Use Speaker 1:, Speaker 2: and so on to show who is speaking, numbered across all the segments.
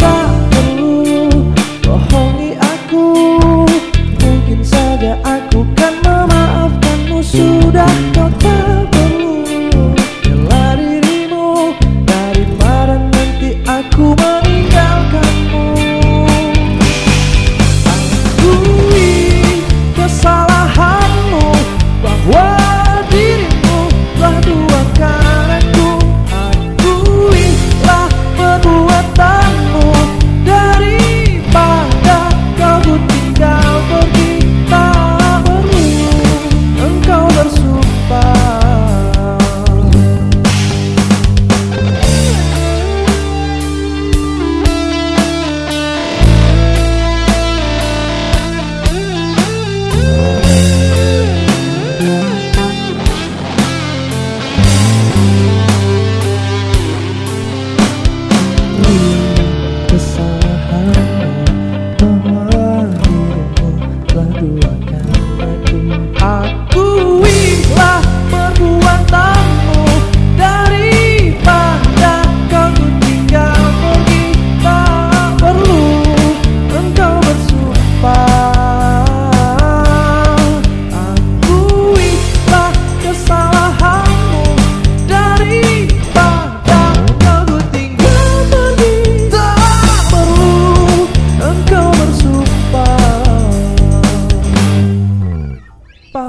Speaker 1: Bye.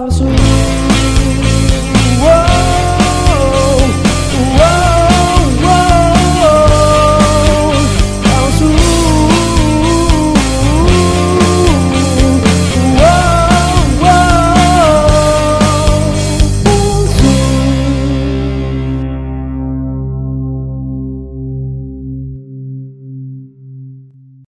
Speaker 1: Palsu